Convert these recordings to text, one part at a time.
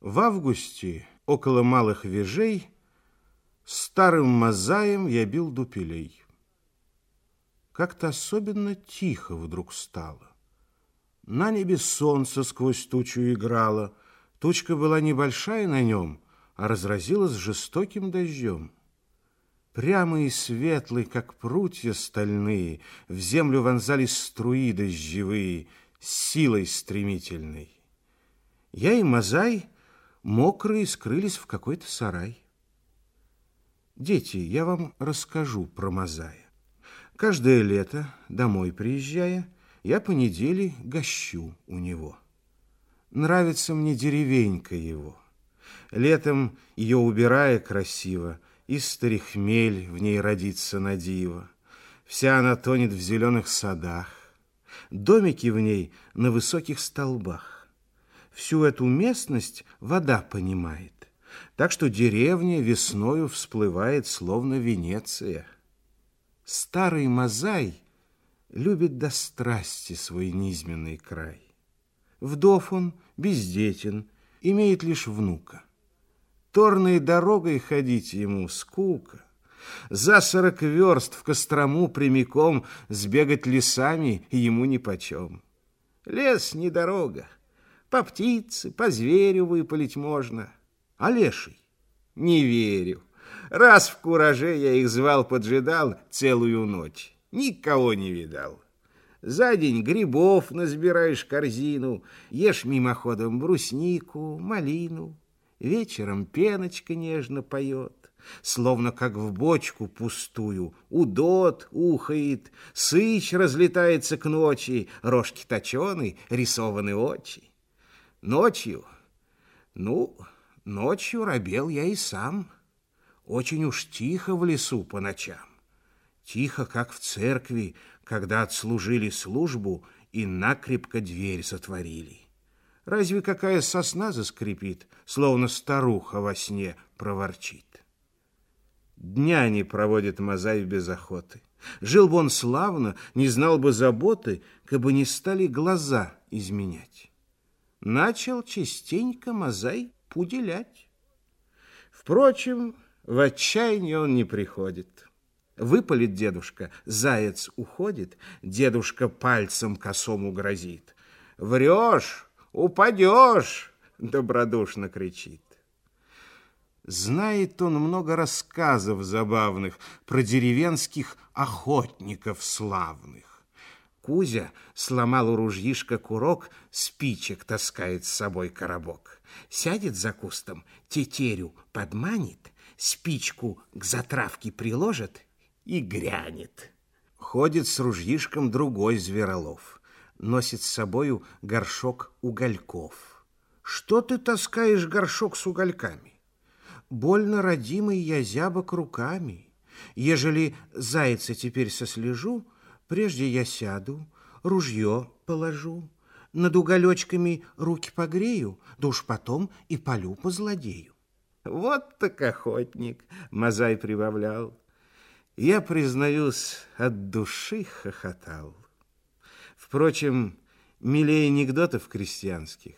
В августе около малых вежей старым мозаем я бил дупелей. Как-то особенно тихо вдруг стало. На небе солнце сквозь тучу играло. Тучка была небольшая на нем, а разразилась жестоким дождем. Прямо и светлый, как прутья стальные, В землю вонзались струи дождевые, Силой стремительной. Я и Мазай мокрые скрылись в какой-то сарай. Дети, я вам расскажу про Мазая. Каждое лето, домой приезжая, я по неделе гощу у него. Нравится мне деревенька его. Летом ее убирая красиво, и старихмель в ней родится на диво. Вся она тонет в зеленых садах, домики в ней на высоких столбах. Всю эту местность вода понимает, так что деревня весною всплывает, словно Венеция. Старый Мазай любит до страсти свой низменный край. Вдов он, бездетен, имеет лишь внука. Торной дорогой ходить ему скука. За сорок верст в Кострому прямиком сбегать лесами ему нипочем. Лес не дорога, по птице, по зверю выпалить можно. А леший? Не верю. Раз в кураже я их звал, поджидал целую ночь. Никого не видал. За день грибов насбираешь корзину, ешь мимоходом бруснику, малину. Вечером пеночка нежно поет, словно как в бочку пустую. Удот ухает, сыч разлетается к ночи, рожки точены, рисованы очи. Ночью, ну, ночью робел я и сам. Очень уж тихо в лесу по ночам. Тихо, как в церкви, когда отслужили службу и накрепко дверь сотворили. Разве какая сосна заскрипит, словно старуха во сне проворчит? Дня не проводит Мазай без охоты. Жил бы он славно, не знал бы заботы, как бы не стали глаза изменять. Начал частенько Мазай пуделять. Впрочем, в отчаяние он не приходит. Выпалит дедушка, заяц уходит, дедушка пальцем косому грозит. «Врешь, упадешь!» — добродушно кричит. Знает он много рассказов забавных про деревенских охотников славных. Кузя сломал у ружьишка курок, спичек таскает с собой коробок. Сядет за кустом, тетерю подманит — спичку к затравке приложит и грянет. Ходит с ружьишком другой зверолов, носит с собою горшок угольков. Что ты таскаешь горшок с угольками? Больно, родимый, я зябок руками. Ежели зайца теперь сослежу, прежде я сяду, ружье положу, над уголечками руки погрею, да уж потом и полю по злодею. Вот так охотник, Мазай прибавлял. Я, признаюсь, от души хохотал. Впрочем, милее анекдотов крестьянских,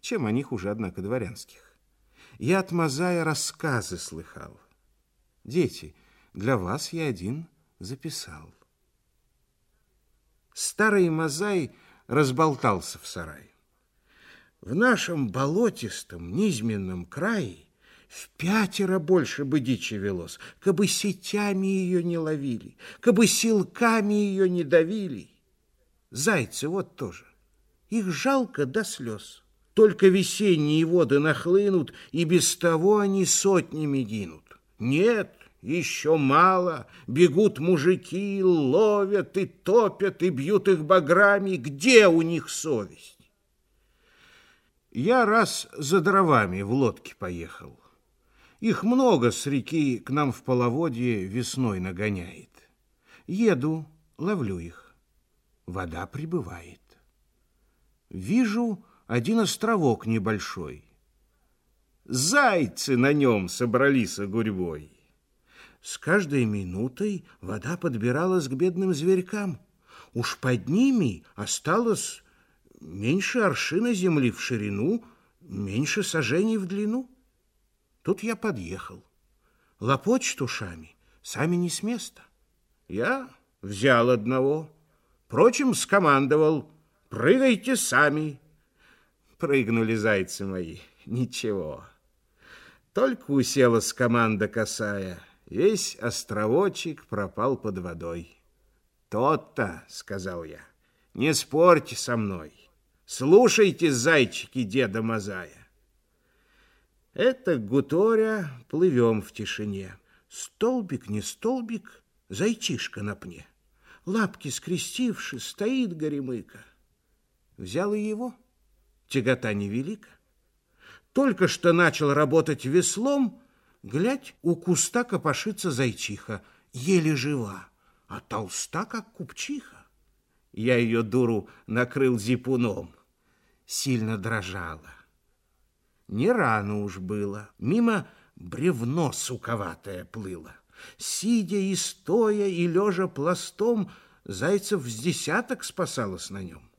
чем о них уже, однако, дворянских. Я от Мазая рассказы слыхал. Дети, для вас я один записал. Старый Мазай разболтался в сарае. В нашем болотистом, низменном крае в пятеро больше бы дичи велось, кабы сетями ее не ловили, кабы силками ее не давили. Зайцы вот тоже. Их жалко до слез. Только весенние воды нахлынут, и без того они сотнями гинут. Нет, еще мало. Бегут мужики, ловят и топят, и бьют их баграми. Где у них совесть? Я раз за дровами в лодке поехал. Их много с реки к нам в половодье весной нагоняет. Еду, ловлю их. Вода прибывает. Вижу один островок небольшой. Зайцы на нем собрались гурьбой. С каждой минутой вода подбиралась к бедным зверькам. Уж под ними осталось меньше аршина земли в ширину, меньше сажений в длину. Тут я подъехал. Лопочет ушами, сами не с места. Я взял одного, прочим скомандовал, прыгайте сами. Прыгнули зайцы мои, ничего. Только уселась команда косая, весь островочек пропал под водой. «Тот-то», — сказал я, — «не спорьте со мной, слушайте, зайчики деда Мазая». Это гуторя плывем в тишине. Столбик не столбик, зайчишка на пне. Лапки скрестивши, стоит горемыка. Взял и его, тягота невелика. Только что начал работать веслом, глядь, у куста копошится зайчиха, еле жива, а толста, как купчиха. Я ее дуру накрыл зипуном, сильно дрожала. Не рано уж было, мимо бревно суковатое плыло. Сидя и стоя, и лежа пластом, Зайцев с десяток спасалось на нем.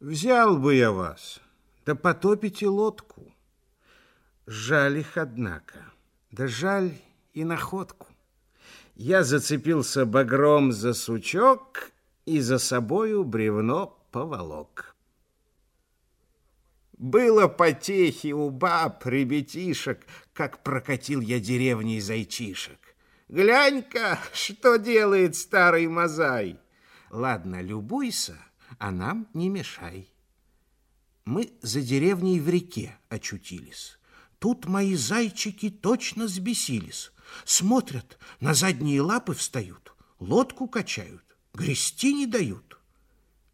Взял бы я вас, да потопите лодку. Жаль их, однако, да жаль и находку. Я зацепился багром за сучок и за собою бревно поволок. Было потехи у баб, ребятишек, как прокатил я деревни зайчишек. Глянь-ка, что делает старый мозай. Ладно, любуйся, а нам не мешай. Мы за деревней в реке очутились. Тут мои зайчики точно сбесились. Смотрят, на задние лапы встают, лодку качают, грести не дают.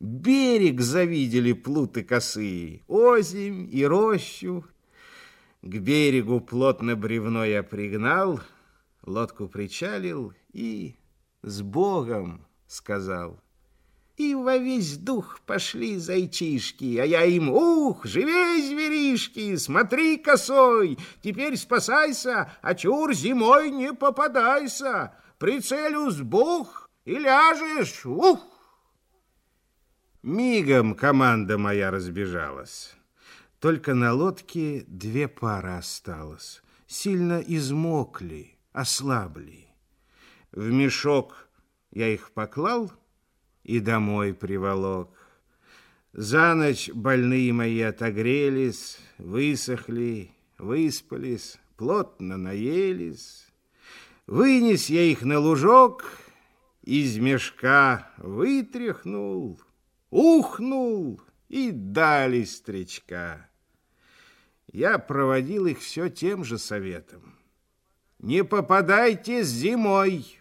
Берег завидели плуты косые, озимь и рощу. К берегу плотно бревно я пригнал, лодку причалил и с Богом сказал. И во весь дух пошли зайчишки, а я им, ух, живей, зверишки, смотри косой, теперь спасайся, а чур зимой не попадайся, прицелю с бух и ляжешь, ух! Мигом команда моя разбежалась. Только на лодке две пары осталось. Сильно измокли, ослабли. В мешок я их поклал и домой приволок. За ночь больные мои отогрелись, высохли, выспались, плотно наелись. Вынес я их на лужок, из мешка вытряхнул — ухнул и дали стречка. Я проводил их все тем же советом. Не попадайте зимой.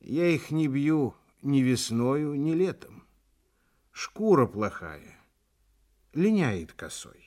Я их не бью ни весною, ни летом. Шкура плохая, линяет косой.